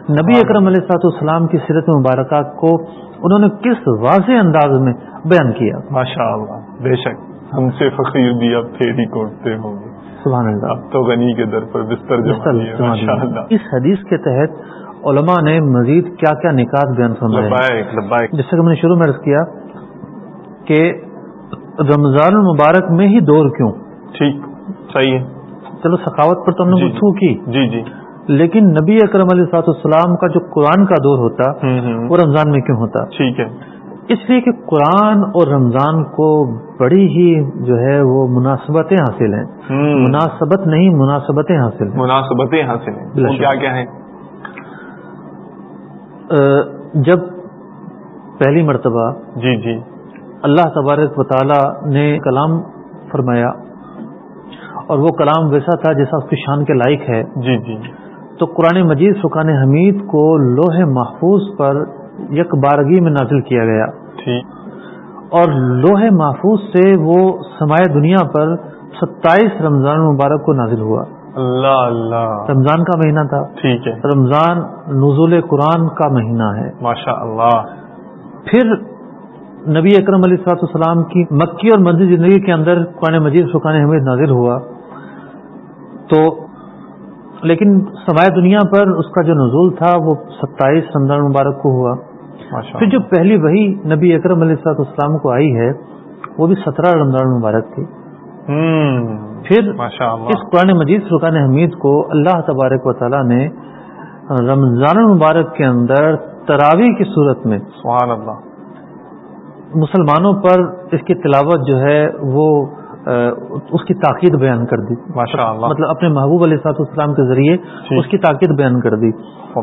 نبی اکرم علیہ السلاط والسلام کی سیرت مبارکہ کو انہوں نے کس واضح انداز میں بیان کیا؟ ماشاء اللہ بے شک۔ ہم سے فقیر بھی اب پھیری کوٹتے ہوں گے۔ سبحان اللہ۔ اب تو غنی کے در پر بستر اس حدیث کے تحت علماء نے مزید کیا کیا نکات بیان فرمائے جس سے میں نے شروع میں عرض کیا کہ رمضان المبارک میں ہی دور کیوں؟ ٹھیک صحیح ہے۔ چلو سخاوت پر تو ہم نے جی، گفتگو جی۔ کی۔ جی جی۔ لیکن نبی اکرم علیہ سات السلام کا جو قرآن کا دور ہوتا وہ رمضان میں کیوں ہوتا؟ ٹھیک ہے۔ اس لیے کہ قرآن اور رمضان کو بڑی ہی جو ہے وہ مناسبتیں حاصل ہیں۔ مناسبت نہیں مناسبتیں حاصل ہیں۔ مناسبتیں حاصل ہیں۔ کیا کیا ہیں؟ جب پہلی مرتبہ جی جی۔ اللہ تبارک و تعالی نے کلام فرمایا اور وہ کلام ویسا تھا جیسا اس کی شان کے لائق ہے۔ جی جی۔ تو قرآن مجید سکان حمید کو لوہے محفوظ پر یک بارگی میں نازل کیا گیا۔ اور لوہے محفوظ سے وہ سمائے دنیا پر ستائیس رمضان مبارک کو نازل ہوا۔ اللہ اللہ۔ رمضان کا مہینہ تھا۔ ٹھیک ہے۔ رمضان نزول قرآن کا مہینہ ہے۔ ماشاء اللہ۔ پھر نبی اکرم علیہ صلاحت السلام کی مکی اور منزل زندگی کے اندر قرآن مجید سکان حمید نازل ہوا۔ تو لیکن سمائے دنیا پر اس کا جو نزول تھا وہ ستائیس رمضان مبارک کو ہوا۔ پھر جو پہلی وہی نبی اکرم علیہ السلاط اسلام کو آئی ہے وہ بھی سترہ رمضان مبارک تھی۔ پھر اس قرآن مجید فرقان حمید کو اللہ تبارک و تعالیٰ نے رمضان المبارک کے اندر تراوی کی صورت میں سبحان اللہ۔ مسلمانوں پر اس کی تلاوت جو ہے وہ اس کی تاکید بیان کر دی۔ مطلب اپنے محبوب علیہ سات السلام کے ذریعے جی۔ اس کی تاکید بیان کر دی۔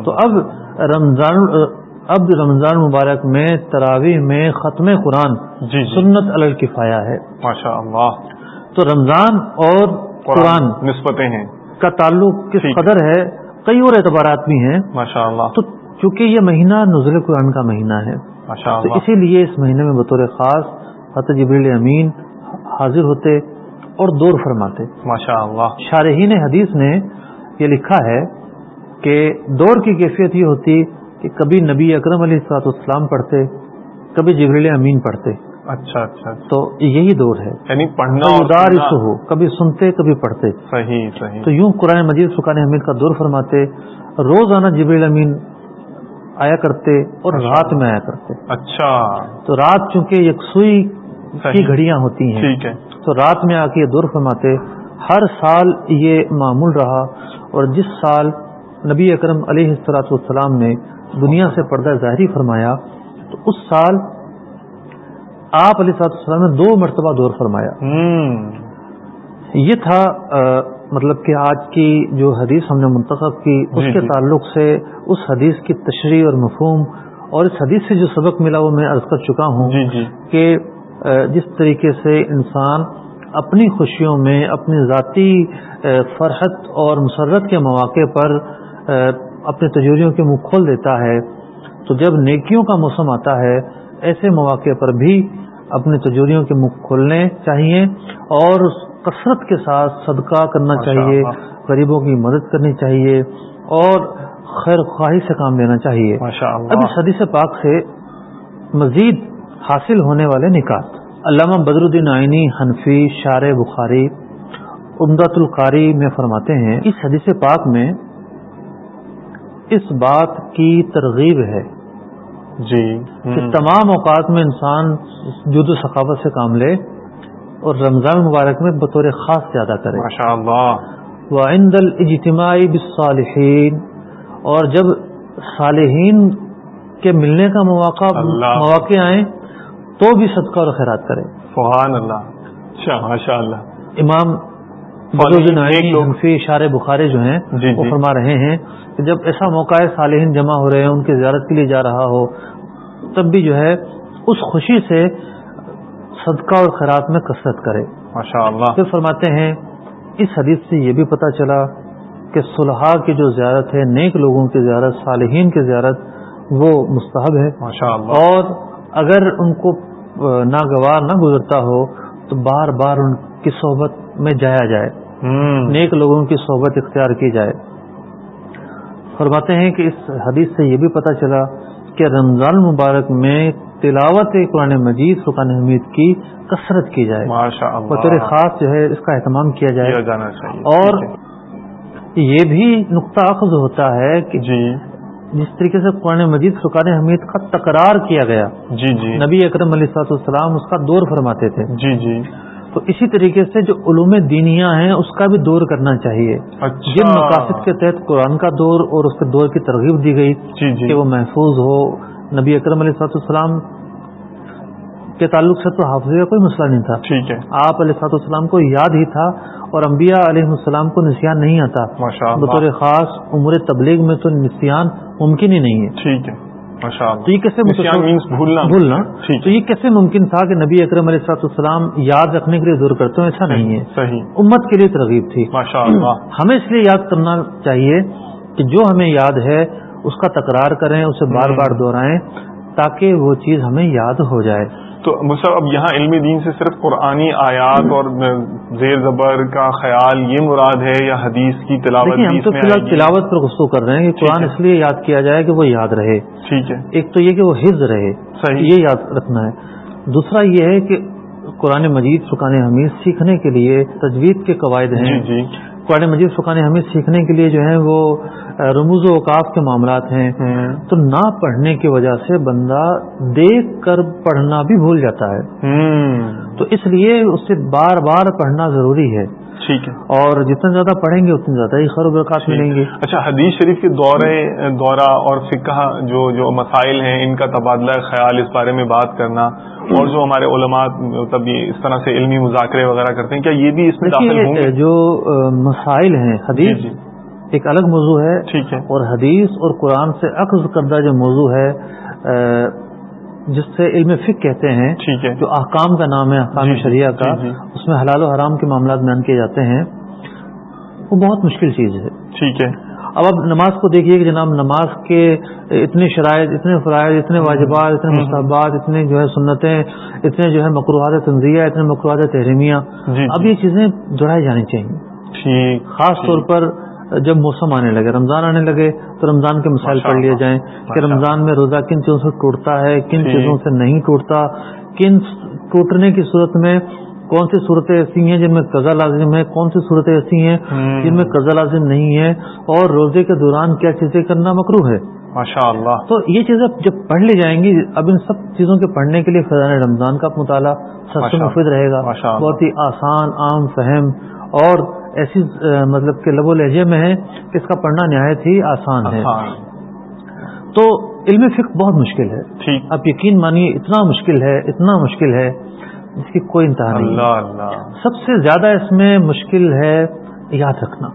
تو اب رمضان اب رمضان مبارک میں تراویح میں ختم قرآن جی جی۔ سنت الکفایا ہے۔ ماشاء اللہ تو رمضان اور قرآن نسبتیں ہیں۔ کا تعلق کس قدر ہے؟ کئی اور اعتبارات بھی ہیں۔ ماشاء اللہ تو چونکہ یہ مہینہ نزل قرآن کا مہینہ ہے تو اسی لیے اس مہینے میں بطور خاص حت جبریل امین حاضر ہوتے اور دور فرماتے۔ ماشاء اللہ شارحین حدیث نے یہ لکھا ہے کہ دور کی کیفیت یہ ہوتی کہ کبھی نبی اکرم علیہ السلاط اسلام پڑھتے کبھی جبریل امین پڑھتے۔ اچھا اچھا تو یہی دور ہے۔ یعنی پڑھنا ادار ہو کبھی سنتے کبھی پڑھتے۔ صحیح صحیح۔ تو یوں قرآن مجید سکان حمید کا دور فرماتے روز آنا جبریل امین آیا کرتے اور اچھا۔ رات میں آیا کرتے۔ اچھا۔ تو رات چونکہ یکسوئی کی گھڑیاں ہوتی ہیں. ٹھیک ہے. تو رات میں آ کے یہ دور فرماتے ہر سال یہ معمول رہا اور جس سال نبی اکرم علیہ السلاط والسلام نے دنیا سے پردہ ظاہری فرمایا تو اس سال آپ علیہ صاحب السلام نے دو مرتبہ دور فرمایا. یہ تھا مطلب کہ آج کی جو حدیث ہم نے منتخب کی اس جی، کے جی۔ تعلق سے اس حدیث کی تشریح اور مفہوم اور اس حدیث سے جو سبق ملا وہ میں عرض کر چکا ہوں جی، کہ جس طریقے سے انسان اپنی خوشیوں میں اپنی ذاتی فرحت اور مسرت کے مواقع پر اپنے تجوریوں کے منہ کھول دیتا ہے تو جب نیکیوں کا موسم آتا ہے ایسے مواقع پر بھی اپنے تجوریوں کے منہ کھولنے چاہیے اور کثرت کے ساتھ صدقہ کرنا چاہیے غریبوں کی مدد کرنی چاہیے اور خیر خواہی سے کام لینا چاہیے۔ اب اس حدیث پاک سے مزید حاصل ہونے والے نکات۔ علامہ بدر الدین آئینی حنفی شار بخاری امداد القاری میں فرماتے ہیں اس حدیث پاک میں اس بات کی ترغیب ہے جی کہ تمام اوقات میں انسان جد و ثقافت سے کام لے اور رمضان مبارک میں بطور خاص زیادہ کرے۔ ماشاء اللہ وہ عند الاجتماعی بالصالحین اور جب صالحین کے ملنے کا مواقع مواقع آئیں تو بھی صدقہ اور خیرات کرے سبحان اللہ اچھا ماشاء اللہ امام اشار بخارے جو ہیں جی، وہ جی۔ فرما رہے ہیں کہ جب ایسا موقع ہے صالحین جمع ہو رہے ہیں ان کی زیارت کے لیے جا رہا ہو تب بھی جو ہے اس خوشی سے صدقہ اور خیرات میں کثرت کرے۔ ماشاء اللہ پھر فرماتے ہیں اس حدیث سے یہ بھی پتہ چلا کہ صلحاء کی جو زیارت ہے نیک لوگوں کی زیارت صالحین کی زیارت وہ مستحب ہے۔ ماشاء اللہ اور اگر ان کو ناگوار نہ گزرتا ہو تو بار بار ان کی صحبت میں جایا جائے۔ نیک لوگوں کی صحبت اختیار کی جائے۔ فرماتے ہیں کہ اس حدیث سے یہ بھی پتہ چلا کہ رمضان مبارک میں تلاوت قرآن مجید فقان حمید کی کثرت کی جائے۔ بطور خاص جو ہے اس کا اہتمام کیا جائے۔ اور یہ بھی نقطہ اخذ ہوتا ہے کہ جی۔ جس طریقے سے قرآن مجید فقان حمید کا تکرار کیا گیا جی جی۔ نبی اکرم علیہ السلام اس کا دور فرماتے تھے۔ جی جی۔ تو اسی طریقے سے جو علوم دینیا ہیں اس کا بھی دور کرنا چاہیے۔ اچھا۔ جن مقاصد کے تحت قرآن کا دور اور اس کے دور کی ترغیب دی گئی جی جی۔ کہ وہ محفوظ ہو نبی اکرم علیہ السلام کے تعلق سے تو حافظ کا کوئی مسئلہ نہیں تھا۔ ٹھیک ہے۔ آپ علیہ صاحب السلام کو یاد ہی تھا اور انبیاء علیہ السلام کو نسیان نہیں آتا۔ بطور خاص عمر تبلیغ میں تو نسیان ممکن ہی نہیں ہے۔ ٹھیک ہے۔ تو یہ کیسے بھولنا۔ تو یہ کیسے ممکن تھا کہ نبی اکرم علیہ السلاط السلام یاد رکھنے کے لیے زور کرتے ہیں ایسا نہیں ہے۔ امت کے لیے ترغیب تھی۔ ہمیں اس لیے یاد کرنا چاہیے کہ جو ہمیں یاد ہے اس کا تکرار کریں اسے بار بار دہرائیں۔ تاکہ وہ چیز ہمیں یاد ہو جائے۔ تو مصحف اب یہاں علم دین سے صرف قرآنی آیات اور زیر زبر کا خیال یہ مراد ہے یا حدیث کی تلاوت ہم تو فی الحال تلاوت پر گفتگو کر رہے ہیں کہ قرآن اس لیے یاد کیا جائے کہ وہ یاد رہے۔ ٹھیک ہے۔ ایک تو یہ کہ وہ حفظ رہے صحیح۔ یہ یاد رکھنا ہے۔ دوسرا یہ ہے کہ قرآن مجید فقان حمید سیکھنے کے لیے تجوید کے قواعد ہیں۔ جی جی۔ قرآن مجید فقان حمید سیکھنے کے لیے جو ہے وہ رموز و اوقاف کے معاملات ہیں۔ تو نہ پڑھنے کی وجہ سے بندہ دیکھ کر پڑھنا بھی بھول جاتا ہے۔ تو اس لیے اسے بار بار پڑھنا ضروری ہے۔ ٹھیک ہے۔ اور جتنا زیادہ پڑھیں گے اتنے زیادہ ہی خیر برکات ملیں گے اچھا حدیث شریف کے دورے دورہ اور فقہ جو جو مسائل ہیں ان کا تبادلہ خیال اس بارے میں بات کرنا اور جو ہمارے علماء مطلب اس طرح سے علمی مذاکرے وغیرہ کرتے ہیں کیا یہ بھی اس میں داخل ہوں گے؟ جو مسائل ہیں حدیث جی، جی۔ ایک الگ موضوع ہے ٹھیک ہے۔ اور حدیث اور قرآن سے اخذ کردہ جو موضوع ہے جس سے علم فک کہتے ہیں جو احکام کا نام ہے احکام جی، شریعہ کا اس میں حلال و حرام کے معاملات بیان کیے جاتے ہیں۔ وہ بہت مشکل چیز ہے۔ ٹھیک ہے۔ اب اب نماز کو دیکھیے کہ جناب نماز کے اتنے شرائط اتنے فرائض اتنے واجبات اتنے مستحبات اتنے جو ہے سنتیں اتنے جو ہے مقروحات تنظیہ اتنے مقروحات تحریمیہ۔ جی، اب یہ چیزیں جڑائی جانی چاہیے۔ خاص طور پر جب موسم آنے لگے رمضان آنے لگے تو رمضان کے مسائل پڑھ لیے جائیں کہ رمضان میں روزہ کن چیزوں سے ٹوٹتا ہے کن چیزوں سے نہیں ٹوٹتا کن ٹوٹنے کی صورت میں کون سی صورتیں ایسی ہیں جن میں قزا لازم ہے کون سی صورتیں ایسی ہیں جن میں قزا لازم نہیں ہے اور روزے کے دوران کیا چیزیں کرنا مکرو ہے؟ ماشاء اللہ تو یہ چیزیں جب پڑھ لی جائیں گی اب ان سب چیزوں کے پڑھنے کے لیے فضان رمضان کا مطالعہ سب سے مفید رہے گا۔ بہت ہی آسان عام فہم اور ایسی مطلب کہ لب و لہجے میں ہے کہ اس کا پڑھنا نہایت ہی آسان ہے۔ تو علم فکر بہت مشکل ہے۔ اب یقین مانیے اتنا مشکل ہے اتنا مشکل ہے جس کی کوئی انتہا نہیں۔ سب سے زیادہ اس میں مشکل ہے یاد رکھنا۔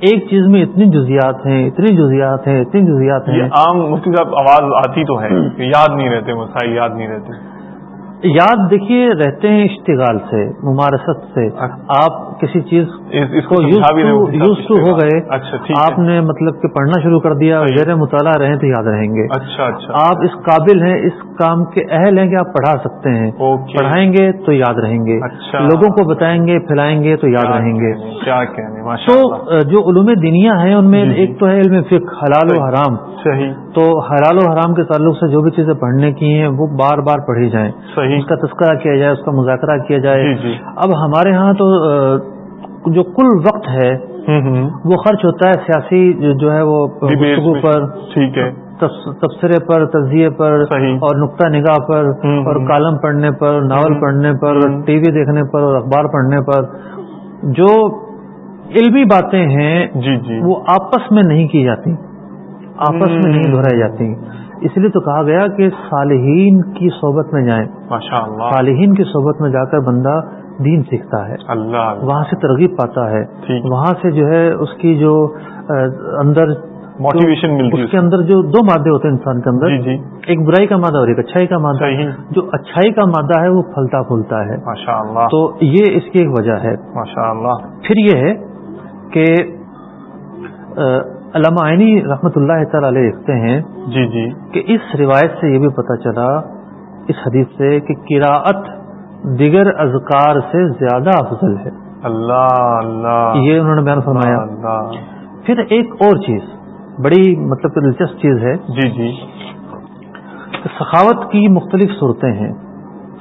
ایک چیز میں اتنی جزیات ہیں اتنی جزیات ہیں اتنی جزیات ہیں۔ عام مفتی صاحب آواز آتی تو ہے یاد نہیں رہتے مسائل یاد نہیں رہتے۔ یاد دیکھیے رہتے ہیں اشتغال سے ممارست سے۔ اچھا۔ آپ کسی چیز کو یوز ٹو ہو گئے۔ اچھا آپ نے مطلب کہ پڑھنا شروع کر دیا زیر مطالعہ رہیں تو یاد رہیں گے۔ اچھا اچھا آپ اس قابل ہیں اس کام کے اہل ہیں کہ آپ پڑھا سکتے ہیں۔ پڑھائیں گے تو یاد رہیں گے۔ اچھا۔ لوگوں کو بتائیں گے پھیلائیں گے تو یاد رہیں گے۔ کیا تو جو علوم دنیا ہیں ان میں جی، جی۔ ایک تو ہے علم فکر حلال و حرام۔ تو حلال و حرام کے تعلق سے جو بھی چیزیں پڑھنے کی ہیں وہ بار بار پڑھی جائیں۔ اس کا تذکرہ کیا جائے اس کا مذاکرہ کیا جائے۔ جی، جی۔ اب ہمارے ہاں تو جو کل وقت ہے وہ خرچ ہوتا ہے سیاسی جو ہے وہ پر ٹھیک ہے۔ تبصرے پر تجزیے پر اور نقطہ نگاہ پر اور کالم پڑھنے پر ناول پڑھنے پر ٹی وی دیکھنے پر اور اخبار پڑھنے پر جو علمی باتیں ہیں جی جی۔ وہ آپس میں نہیں کی جاتی۔ آپس میں نہیں دہرائی جاتی۔ اس لیے تو کہا گیا کہ صالحین کی صحبت میں جائیں۔ اللہ صالحین کی صحبت میں جا کر بندہ دین سیکھتا ہے۔ اللہ۔ وہاں سے ترغیب پاتا ہے۔ وہاں سے جو ہے اس کی جو اندر موٹیویشن ملتی اس کے اندر جو دو مادے ہوتے ہیں انسان کے اندر۔ جی جی۔ ایک برائی کا مادہ اور ایک اچھائی کا مادہ۔ جو اچھائی کا مادہ ہے وہ پھلتا پھولتا ہے۔ ماشاء اللہ تو یہ اس کی ایک وجہ ہے۔ ماشاء اللہ پھر یہ ہے کہ علامہ عینی رحمت اللہ تعالی علیہ لکھتے ہیں جی جی۔ کہ اس روایت سے یہ بھی پتہ چلا اس حدیث سے کہ قراءت دیگر اذکار سے زیادہ افضل ہے۔ اللہ اللہ۔ یہ انہوں نے بیان فرمایا۔ اللہ پھر ایک اور چیز بڑی مطلب کہ دلچسپ چیز ہے۔ جی جی۔ سخاوت کی مختلف صورتیں ہیں۔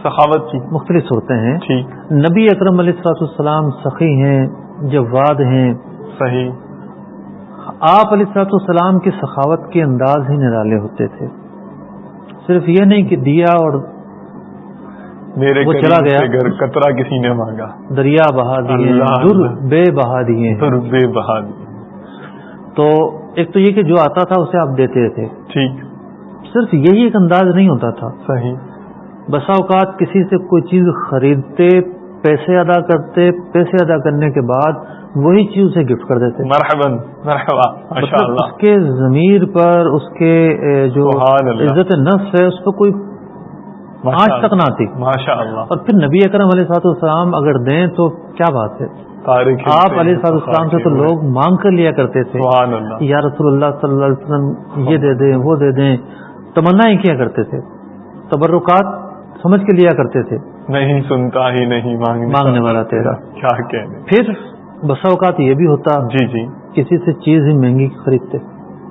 سخاوت کی۔ مختلف صورتیں ہیں۔ نبی اکرم علیہ السلاۃ السلام سخی ہیں جواد ہیں۔ صحیح۔ آپ علیہ السلاۃ السلام کی سخاوت کے انداز ہی نرالے ہوتے تھے۔ صرف یہ نہیں کہ دیا اور میرے وہ چلا گیا۔ گھر کترا کسی نے مانگا۔ دریا بہا دیے در۔ بے بہا دیے۔ پر بے بہا دی تو ایک تو یہ کہ جو آتا تھا اسے آپ دیتے تھے۔ ٹھیک۔ صرف یہی ایک انداز نہیں ہوتا تھا۔ صحیح۔ بسا اوقات کسی سے کوئی چیز خریدتے پیسے ادا کرتے پیسے ادا کرنے کے بعد وہی چیز اسے گفٹ کر دیتے۔ مرحبا مرحبا ماشاء مطلب اللہ اس کے ضمیر پر اس کے جو۔ عزت نفس ہے اس پہ کوئی آج تک۔ نہ آتی۔ ماشاء اللہ اور پھر نبی اکرم علیہ صاحب السلام اگر دیں تو کیا بات ہے؟ آپ علیہ صاحب السلام سے تو لوگ مانگ کر لیا کرتے تھے۔ یا رسول اللہ صلی اللہ علیہ وسلم یہ دے دیں وہ دے دیں۔ تمنائیں کیا کرتے تھے؟ تبرکات سمجھ کے لیا کرتے تھے۔ نہیں سنتا ہی نہیں مانگنے مانگنے والا تیرا۔ کیا کہنے؟ پھر بسا اوقات یہ بھی ہوتا جی جی۔ کسی سے چیز ہی مہنگی خریدتے۔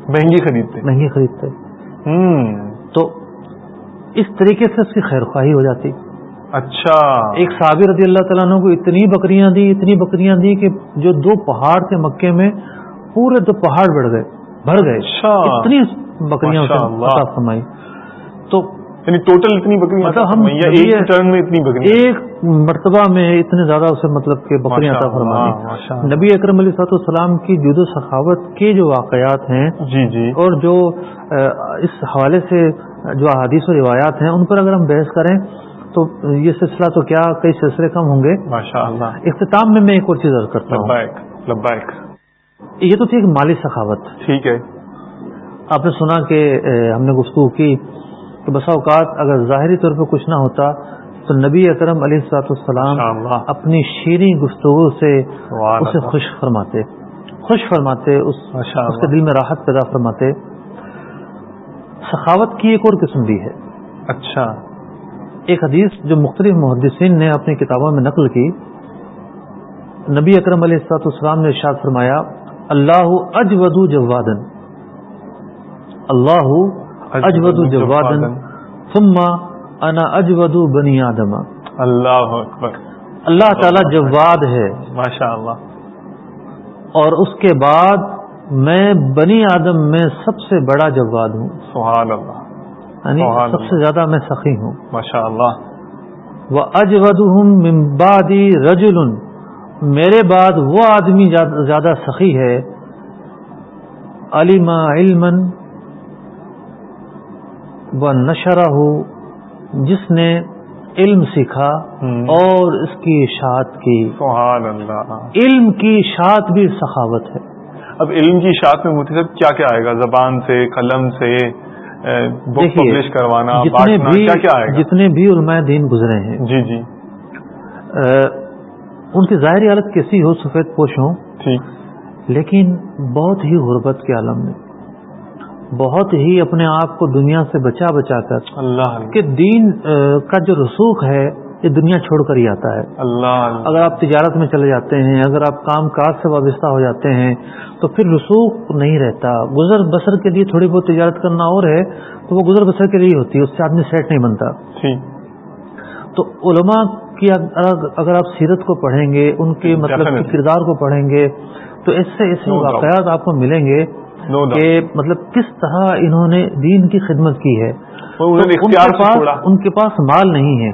مہنگی خریدتے۔ مہنگی خریدتے۔ تو اس طریقے سے اس کی خیر خواہی ہو جاتی۔ اچھا۔ ایک صابر رضی اللہ تعالیٰ عنہ کو اتنی بکریاں دی اتنی بکریاں دی کہ جو دو پہاڑ تھے مکے میں پورے دو پہاڑ بڑھ گئے بھر گئے۔ اچھا۔ اتنی بکریاں فرمائی۔ تو یعنی ٹوٹل اتنی بکری مطلب ہم ایک ٹرن میں اتنی بکری ایک مرتبہ میں اتنے زیادہ اسے مطلب کہ بکریاں عطا فرمائی۔ نبی اکرم علیہ صاحب السلام کی جود و سخاوت کے جو واقعات ہیں جی جی۔ اور جو اس حوالے سے جو احادیث و روایات ہیں ان پر اگر ہم بحث کریں تو یہ سلسلہ تو کیا کئی سلسلے کم ہوں گے۔ اختتام میں میں ایک اور چیز عرض کرتا ہوں۔ لبائک یہ تو تھی ایک مالی سخاوت۔ ٹھیک ہے۔ آپ نے سنا کہ ہم نے گفتگو کی کہ بسا اوقات اگر ظاہری طور پہ کچھ نہ ہوتا تو نبی اکرم علیہ السلاط السلام اپنی شیریں گفتگو سے اسے۔ خوش فرماتے خوش فرماتے اس اس کے دل میں راحت پیدا فرماتے۔ سخاوت کی ایک اور قسم بھی ہے۔ اچھا۔ ایک حدیث جو مختلف محدثین نے اپنی کتابوں میں نقل کی۔ نبی اکرم علیہ السلاط السلام نے ارشاد فرمایا اللہ اجود جوادن اللہ اجود جوادن ثم انا اجود بنی آدم. اللہ اکبر۔ اللہ تعالی جواد ہے۔ ماشاء اللہ اور اس کے بعد میں بنی آدم میں سب سے بڑا جواد ہوں۔ سبحان اللہ یعنی سب سے زیادہ میں سخی ہوں۔ ماشاء اللہ وہ اجود ہوں ممبادی رجل میرے بعد وہ آدمی زیادہ سخی ہے۔ علما علم و نشرہ جس نے علم سیکھا۔ اور اس کی اشاعت کی۔ سبحان اللہ۔ علم کی اشاعت بھی سخاوت ہے۔ اب علم کی اشاعت میں مفتی صاحب کیا کیا آئے گا؟ زبان سے قلم سے بک پبلش کروانا جتنے بھی کیا کیا آئے گا؟ جتنے بھی علماء دین گزرے ہیں۔ جی جی۔ ان کی ظاہری حالت کیسی ہو سفید پوش ہوں ٹھیک۔ لیکن بہت ہی غربت کے عالم میں بہت ہی اپنے آپ کو دنیا سے بچا بچا کر اللہ کہ دین کا جو رسوخ ہے یہ دنیا چھوڑ کر ہی آتا ہے۔ اللہ اگر آپ تجارت میں چلے جاتے ہیں اگر آپ کام کاج سے وابستہ ہو جاتے ہیں تو پھر رسوخ نہیں رہتا۔ گزر بسر کے لیے تھوڑی بہت تجارت کرنا اور ہے تو وہ گزر بسر کے لیے ہوتی ہے اس سے آدمی سیٹ نہیں بنتا۔ ٹھیک تو علماء کی اگر آپ سیرت کو پڑھیں گے ان کے مطلب کہ Definitely. کردار کو پڑھیں گے تو ایسے ایسے No doubt. واقعات آپ کو ملیں گے۔ نو کہ مطلب کس طرح انہوں نے دین کی خدمت کی ہے؟ ان کے پاس ان کے پاس مال نہیں ہے۔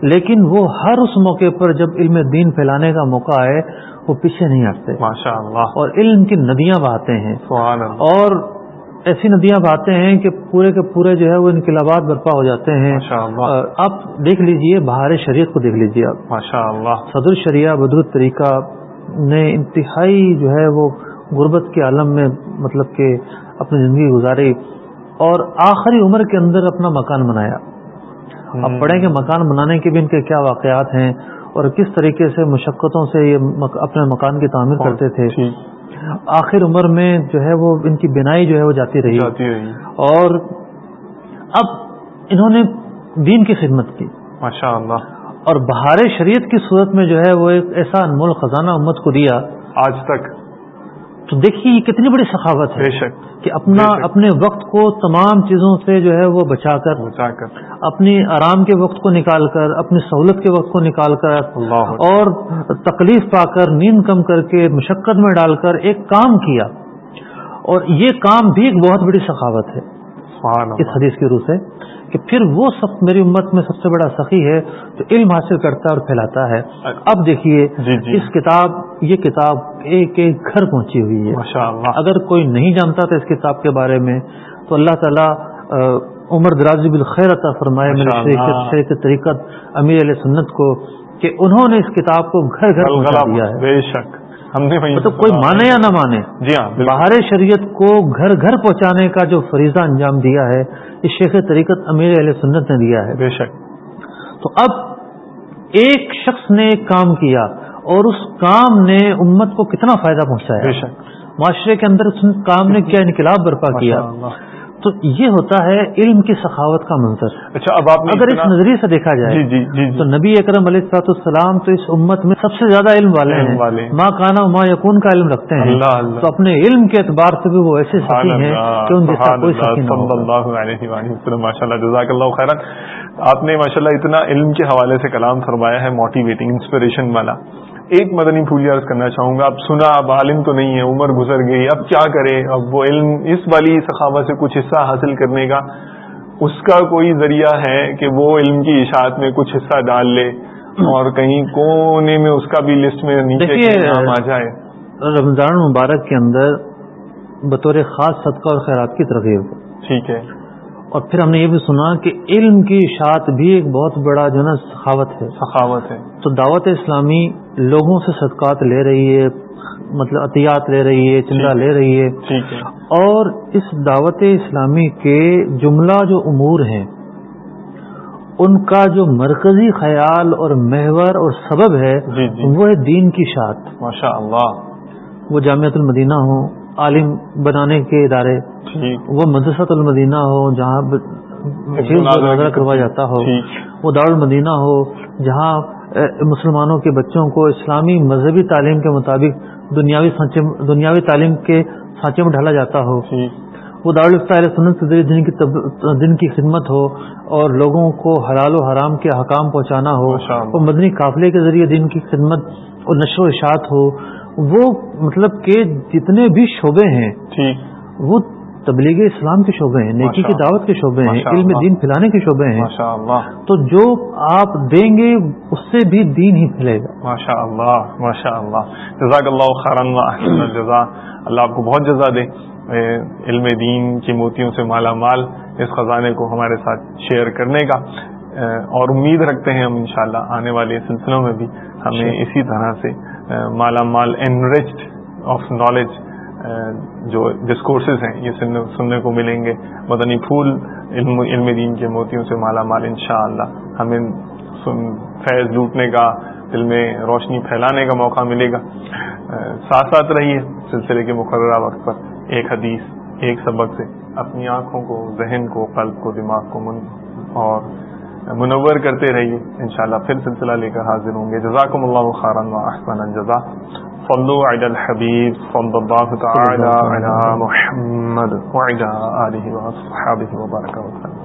لیکن وہ ہر اس موقع پر جب علم دین پھیلانے کا موقع آئے وہ پیچھے نہیں ہٹتے۔ ماشاء اللہ۔ اور علم کی ندیاں بہاتے ہیں۔ سبحان اللہ۔ اور ایسی ندیاں بہاتے ہیں کہ پورے کے پورے جو ہے وہ انقلابات برپا ہو جاتے ہیں۔ آپ دیکھ لیجیے بہار شریعت کو دیکھ لیجیے آپ۔ ماشاء اللہ۔ صدر شریعہ بدر طریقہ نے انتہائی جو ہے وہ غربت کے عالم میں مطلب کہ اپنی زندگی گزاری اور آخری عمر کے اندر اپنا مکان بنایا۔ اب پڑھیں کہ مکان بنانے کے بھی ان کے کیا واقعات ہیں اور کس طریقے سے مشقتوں سے یہ اپنے مکان کی تعمیر کرتے تھے۔ آخر عمر میں جو ہے وہ ان کی بینائی جو ہے وہ جاتی رہی۔ جاتی اور اب انہوں نے دین کی خدمت کی۔ ماشاء اللہ۔ اور بہار شریعت کی صورت میں جو ہے وہ ایک ایسا انمول خزانہ امت کو دیا۔ آج تک۔ تو دیکھیے یہ کتنی بڑی سخاوت ہے کہ اپنا اپنے وقت کو تمام چیزوں سے جو ہے وہ بچا کر بچا کر۔ اپنی آرام کے وقت کو نکال کر اپنی سہولت کے وقت کو نکال کر اور تکلیف پا کر نیند کم کر کے مشقت میں ڈال کر ایک کام کیا۔ اور یہ کام بھی ایک بہت بڑی سخاوت ہے۔ اس حدیث کی روح سے کہ پھر وہ سب میری امت میں سب سے بڑا سخی ہے جو علم حاصل کرتا ہے اور پھیلاتا ہے۔ اب دیکھیے جی جی۔ اس کتاب یہ کتاب ایک ایک گھر پہنچی ہوئی ہے۔ اگر کوئی نہیں جانتا تھا اس کتاب کے بارے میں تو اللہ تعالیٰ عمر درازی بالخیر عطا فرمائے میرے طریقت امیر علیہ سنت کو کہ انہوں نے اس کتاب کو گھر گھر پہنچا دیا ہے۔ بے شک۔ ہم نے مطلب کوئی مانے یا نہ مانے جی ہاں باہر شریعت کو گھر گھر پہنچانے کا جو فریضہ انجام دیا ہے اس شیخ طریقت امیر علیہ سنت نے دیا ہے۔ بے شک۔ تو اب ایک شخص نے ایک کام کیا اور اس کام نے امت کو کتنا فائدہ پہنچایا؟ بے شک۔ معاشرے کے اندر اس کام نے کیا انقلاب برپا کیا۔ تو یہ ہوتا ہے علم کی سخاوت کا منظر۔ اچھا اب آپ اگر اس نظریے سے دیکھا جائے جی جی جی تو نبی اکرم علیہ صاحب السلام تو اس امت میں سب سے زیادہ علم والے ہیں۔ ماں کانا ماں یقون کا علم رکھتے ہیں۔ تو اپنے علم کے اعتبار سے بھی وہ ایسے سخی ہیں کہ ان جیسا کوئی ماشاء اللہ جزاک اللہ آپ نے ماشاء اللہ اتنا علم کے حوالے سے کلام فرمایا ہے موٹیویٹنگ انسپریشن والا۔ ایک مدنی پھول عرض کرنا چاہوں گا۔ اب سنا اب عالم تو نہیں ہے عمر گزر گئی اب کیا کرے؟ اب وہ علم اس والی ثقافت سے کچھ حصہ حاصل کرنے کا اس کا کوئی ذریعہ ہے کہ وہ علم کی اشاعت میں کچھ حصہ ڈال لے اور کہیں کونے میں اس کا بھی لسٹ میں نیچے نام آ جائے۔ رمضان مبارک کے اندر بطور خاص صدقہ اور خیرات کی ترغیب۔ ٹھیک ہے۔ اور پھر ہم نے یہ بھی سنا کہ علم کی اشاعت بھی ایک بہت بڑا جو نا سخاوت ہے۔ سخاوت ہے۔ تو دعوت اسلامی لوگوں سے صدقات لے رہی ہے مطلب عطیات لے رہی ہے چندہ لے رہی ہے۔ اور اس دعوت اسلامی کے جملہ جو امور ہیں ان کا جو مرکزی خیال اور محور اور سبب ہے جی جی۔ وہ ہے دین کی شاعت۔ ماشاء اللہ وہ جامعت المدینہ ہوں عالم بنانے کے ادارے وہ مدرسۃ المدینہ ہو جہاں کروایا جاتا ہو وہ دار المدینہ ہو جہاں مسلمانوں کے بچوں کو اسلامی مذہبی تعلیم کے مطابق دنیاوی دنیاوی تعلیم کے سانچے میں ڈھالا جاتا ہو۔ وہ دارالفتہ سنت کے ذریعے دن کی دن کی خدمت ہو اور لوگوں کو حلال و حرام کے حکام پہنچانا ہو۔ وہ مدنی قافلے کے ذریعے دن کی خدمت اور نشر و اشاعت ہو۔ وہ مطلب کہ جتنے بھی شعبے ہیں وہ تبلیغ اسلام کے شعبے ہیں نیکی کی دعوت کے شعبے ہیں علم دین پھیلانے کے شعبے ہیں۔ تو جو آپ دیں گے اس سے بھی دین ہی پھیلے گا۔ ماشاء اللہ ماشاء اللہ جزاک اللہ خارن جزا اللہ آپ کو بہت جزا دے۔ علم دین کی موتیوں سے مالا مال اس خزانے کو ہمارے ساتھ شیئر کرنے کا۔ اور امید رکھتے ہیں ہم انشاءاللہ آنے والے سلسلوں میں بھی ہمیں اسی طرح سے مالا مال انریچڈ آف نالج جو ڈسکورسز ہیں یہ سننے کو ملیں گے۔ مدنی پھول علم علم دین کے موتیوں سے مالا مال انشاءاللہ ہمیں فیض لوٹنے کا دل میں روشنی پھیلانے کا موقع ملے گا۔ ساتھ ساتھ رہیے سلسلے کے مقررہ وقت پر۔ ایک حدیث ایک سبق سے اپنی آنکھوں کو ذہن کو قلب کو دماغ کو من اور منور کرتے رہیے، انشاءاللہ پھر سلسلہ لے کر حاضر ہوں گے۔ جزاکم اللہ خارن و احسن الجزا صلو علی الحبیب صلی اللہ تعالی علی محمد وعلی آلہ و اصحابہ وبرکہ وسلم